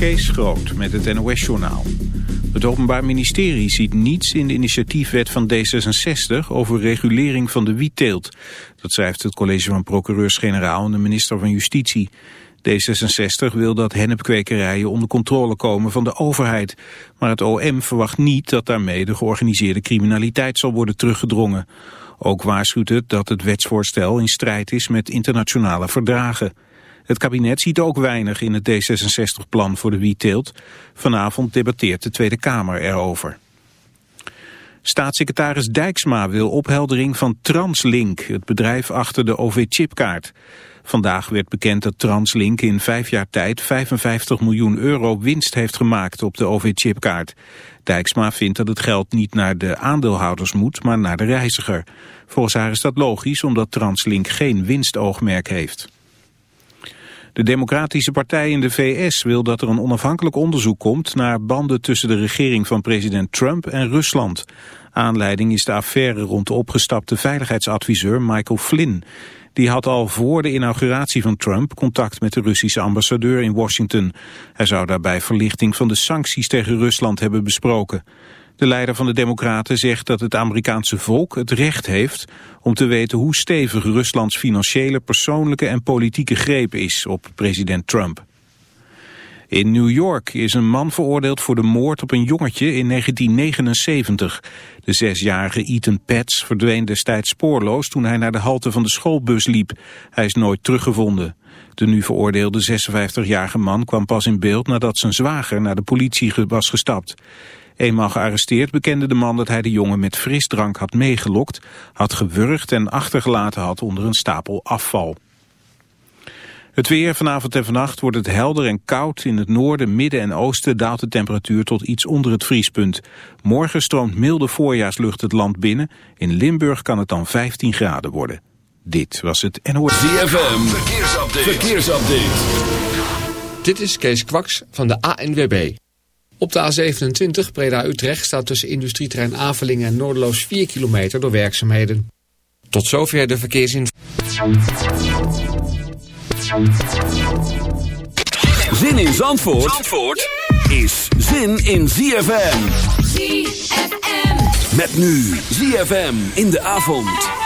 Kees Groot met het NOS-journaal. Het Openbaar Ministerie ziet niets in de initiatiefwet van D66 over regulering van de wietteelt. Dat schrijft het college van procureurs-generaal en de minister van Justitie. D66 wil dat hennepkwekerijen onder controle komen van de overheid. Maar het OM verwacht niet dat daarmee de georganiseerde criminaliteit zal worden teruggedrongen. Ook waarschuwt het dat het wetsvoorstel in strijd is met internationale verdragen. Het kabinet ziet ook weinig in het D66-plan voor de wietteelt. Vanavond debatteert de Tweede Kamer erover. Staatssecretaris Dijksma wil opheldering van Translink, het bedrijf achter de OV-chipkaart. Vandaag werd bekend dat Translink in vijf jaar tijd 55 miljoen euro winst heeft gemaakt op de OV-chipkaart. Dijksma vindt dat het geld niet naar de aandeelhouders moet, maar naar de reiziger. Volgens haar is dat logisch omdat Translink geen winstoogmerk heeft. De Democratische Partij in de VS wil dat er een onafhankelijk onderzoek komt naar banden tussen de regering van president Trump en Rusland. Aanleiding is de affaire rond de opgestapte veiligheidsadviseur Michael Flynn. Die had al voor de inauguratie van Trump contact met de Russische ambassadeur in Washington. Hij zou daarbij verlichting van de sancties tegen Rusland hebben besproken. De leider van de Democraten zegt dat het Amerikaanse volk het recht heeft om te weten hoe stevig Ruslands financiële, persoonlijke en politieke greep is op president Trump. In New York is een man veroordeeld voor de moord op een jongetje in 1979. De zesjarige Ethan Pets verdween destijds spoorloos toen hij naar de halte van de schoolbus liep. Hij is nooit teruggevonden. De nu veroordeelde 56-jarige man kwam pas in beeld nadat zijn zwager naar de politie was gestapt. Eenmaal gearresteerd bekende de man dat hij de jongen met frisdrank had meegelokt, had gewurgd en achtergelaten had onder een stapel afval. Het weer vanavond en vannacht wordt het helder en koud. In het noorden, midden en oosten daalt de temperatuur tot iets onder het vriespunt. Morgen stroomt milde voorjaarslucht het land binnen. In Limburg kan het dan 15 graden worden. Dit was het NOS. ZFM, verkeersupdate. verkeersupdate. Dit is Kees Kwaks van de ANWB. Op de A27 Breda-Utrecht staat tussen industrieterrein Avelingen en Noordeloos 4 kilometer door werkzaamheden. Tot zover de verkeersinformatie. Zin in Zandvoort, Zandvoort is zin in ZFM. ZFM. Met nu ZFM in de avond.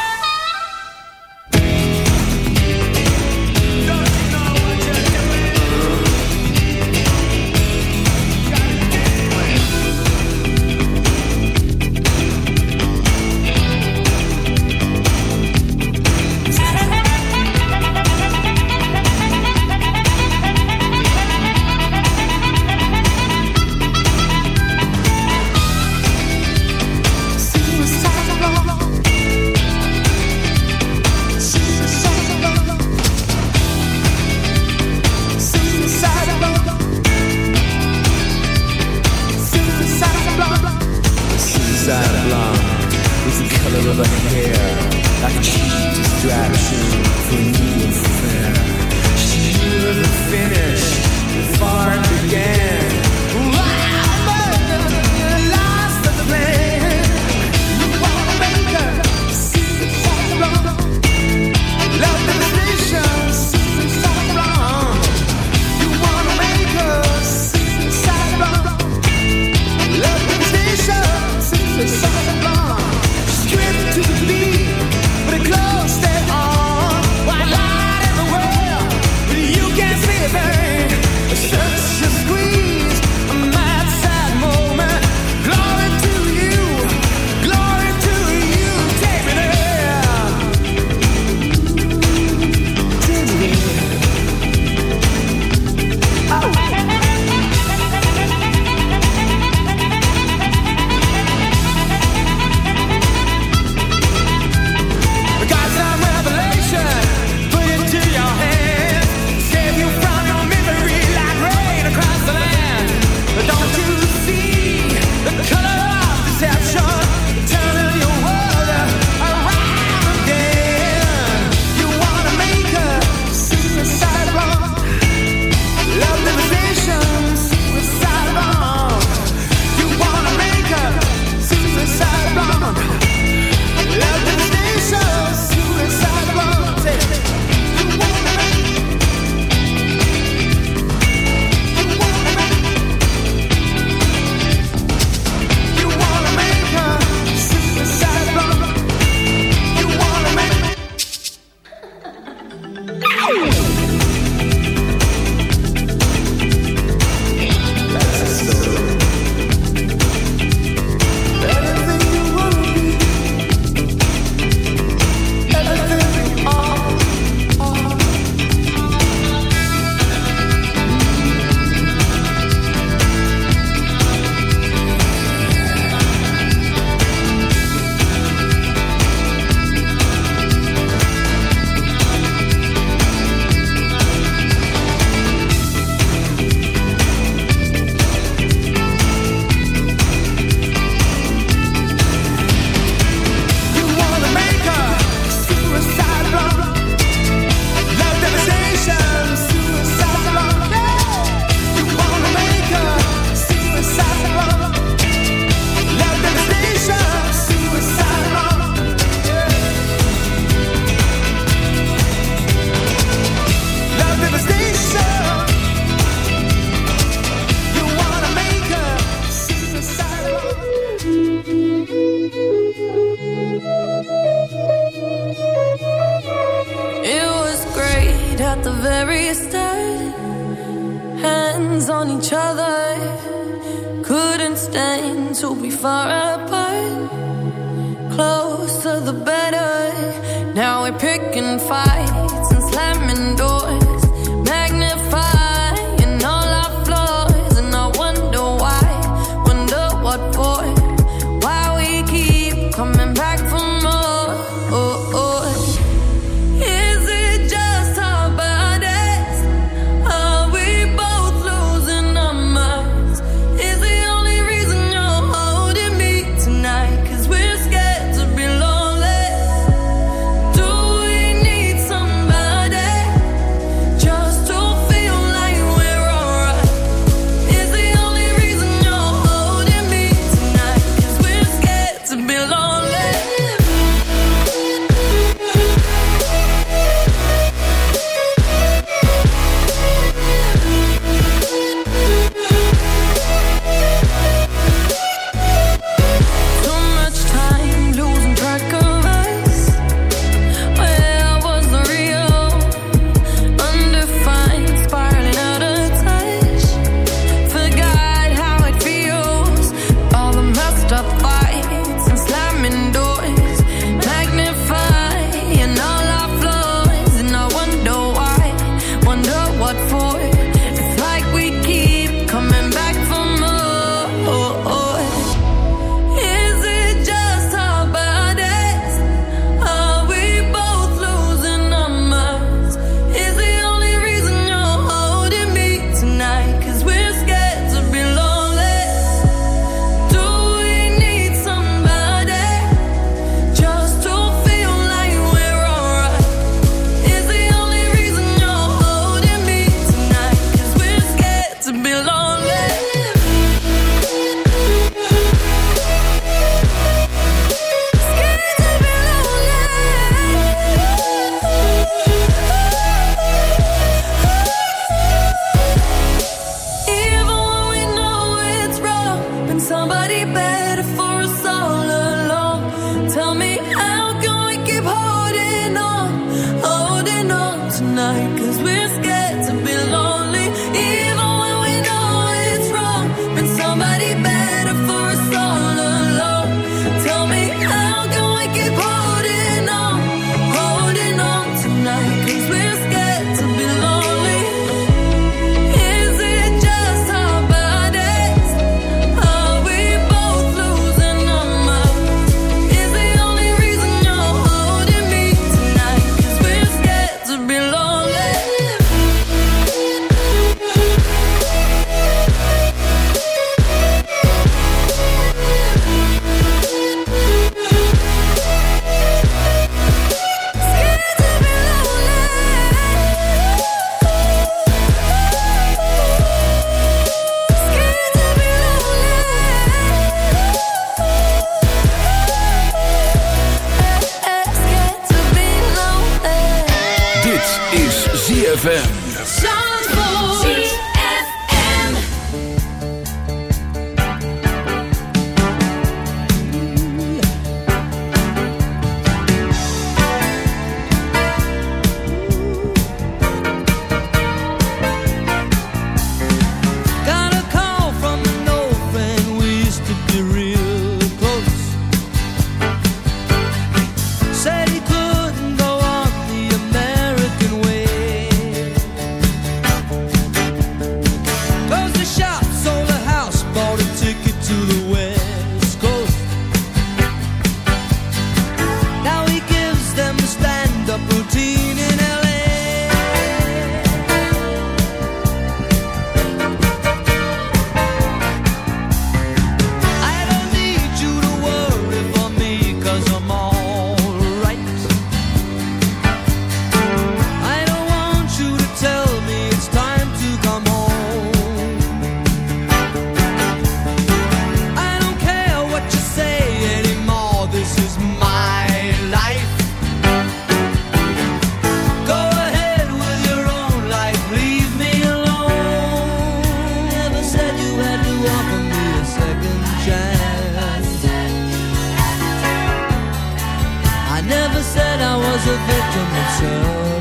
Was a victim of circumstance.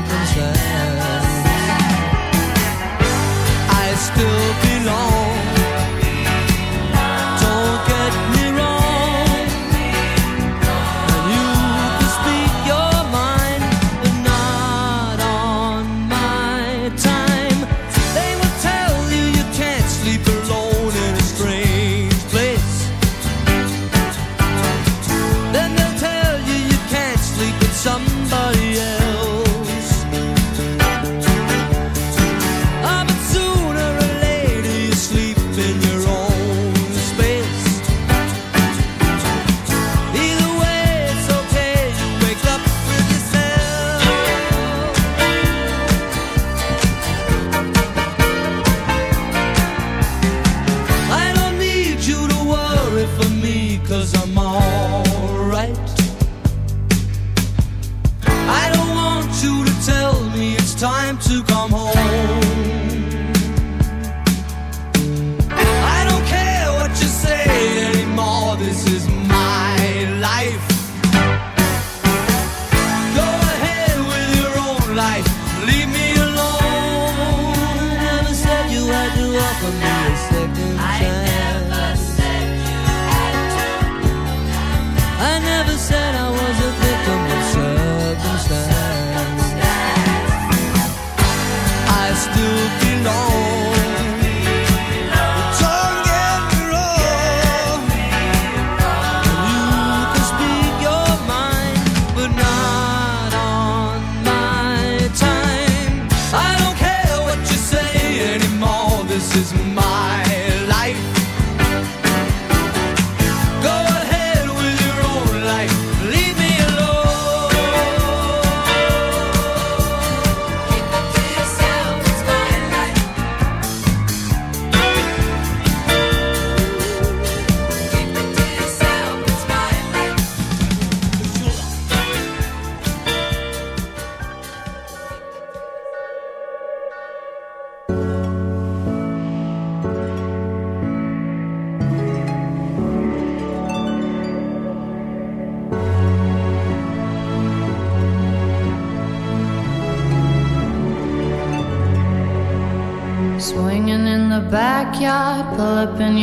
Mind, but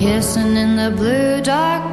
Kissing in the blue dark,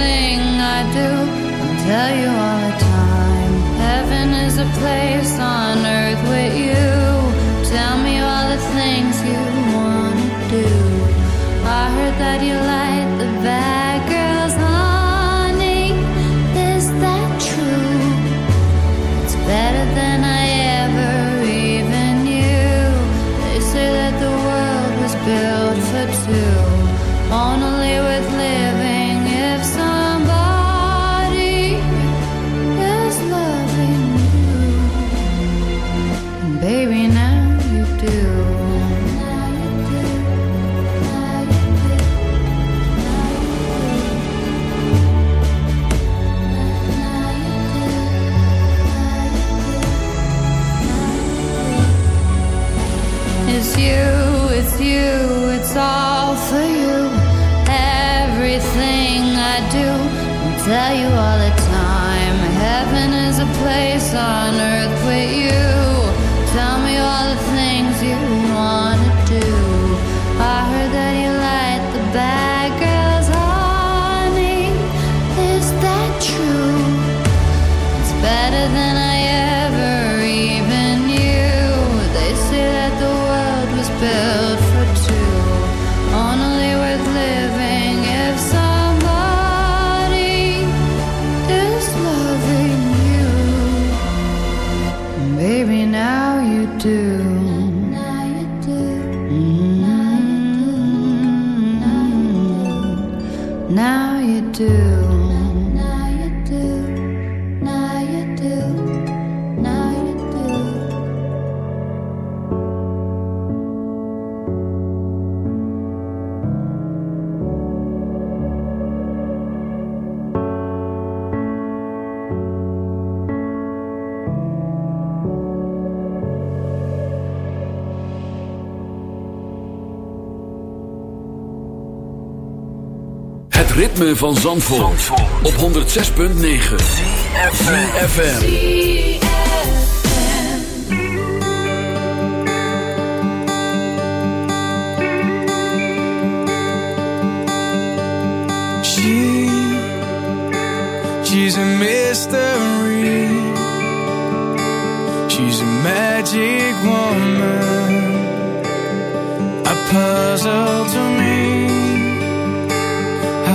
Everything I do, I'll tell you all the time. Heaven is a place on earth with you. Tell me all the things you wanna do. I heard that you like place van Zandvoort, Zandvoort. op 106.9 CFFM She, she's a mystery. She's a magic woman. A puzzle to me.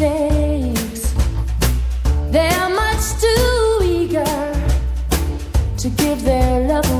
mistakes. They're much too eager to give their love away.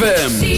ZFM.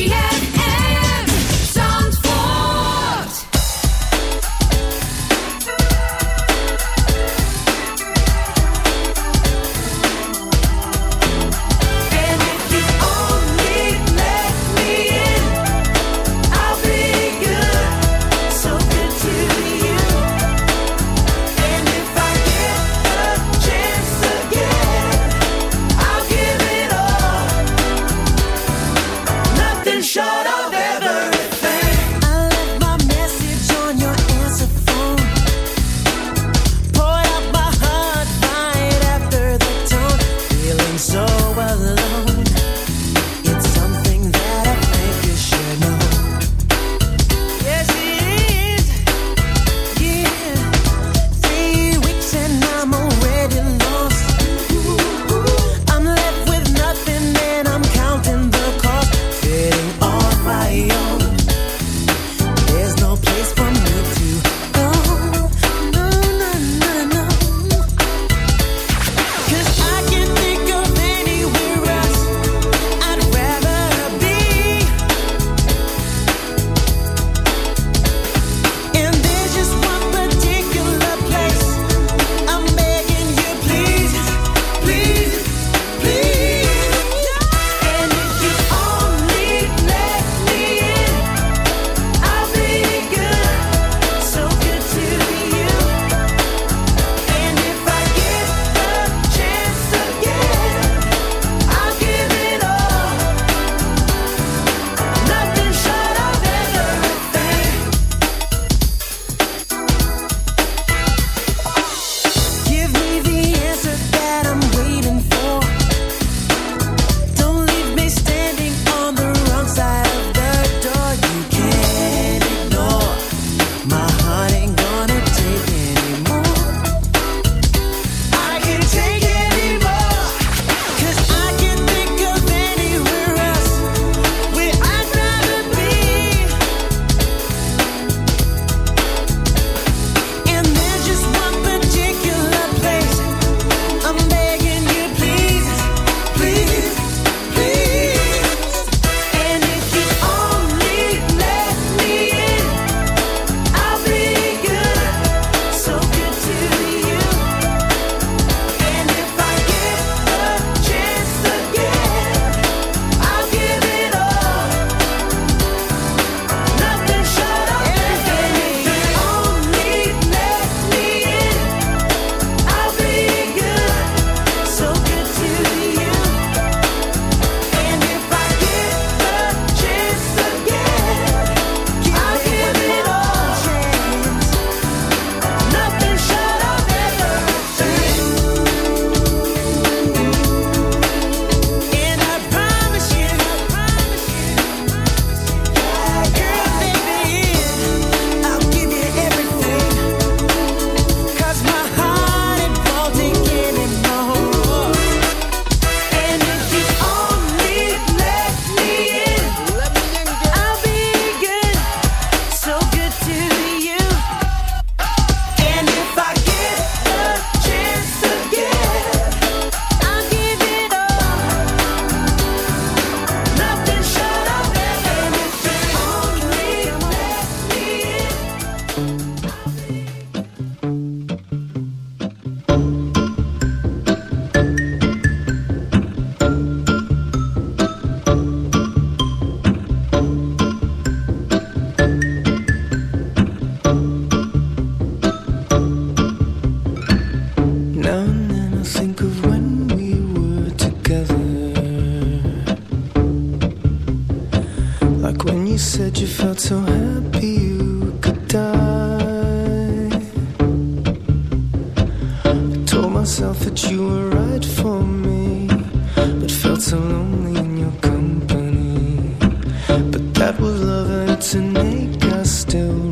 But that was love to make us still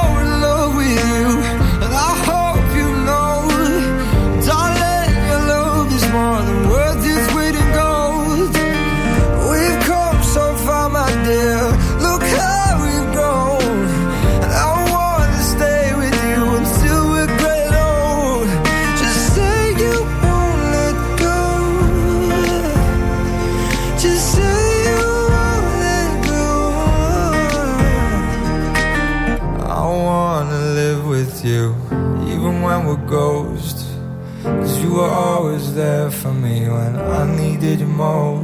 Did you most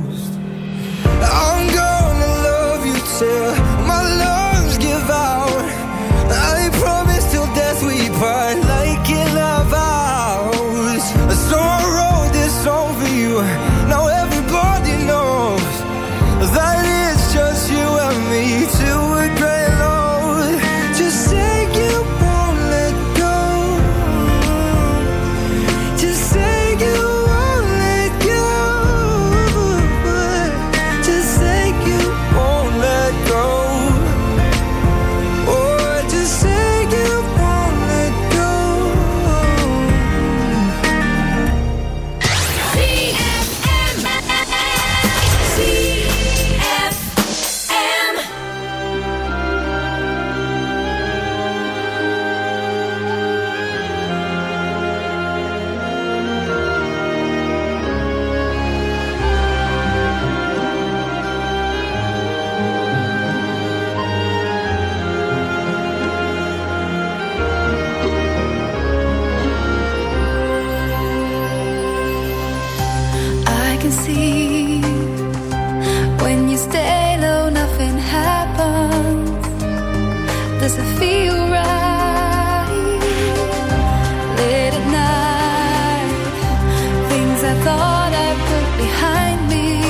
thought I put behind me.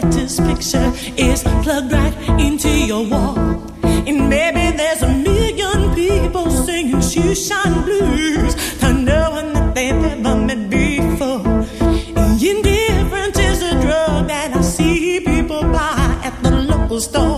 brightest picture is plugged right into your wall. And maybe there's a million people singing shoeshine blues to no one that they've ever met before. And indifference is a drug that I see people buy at the local store.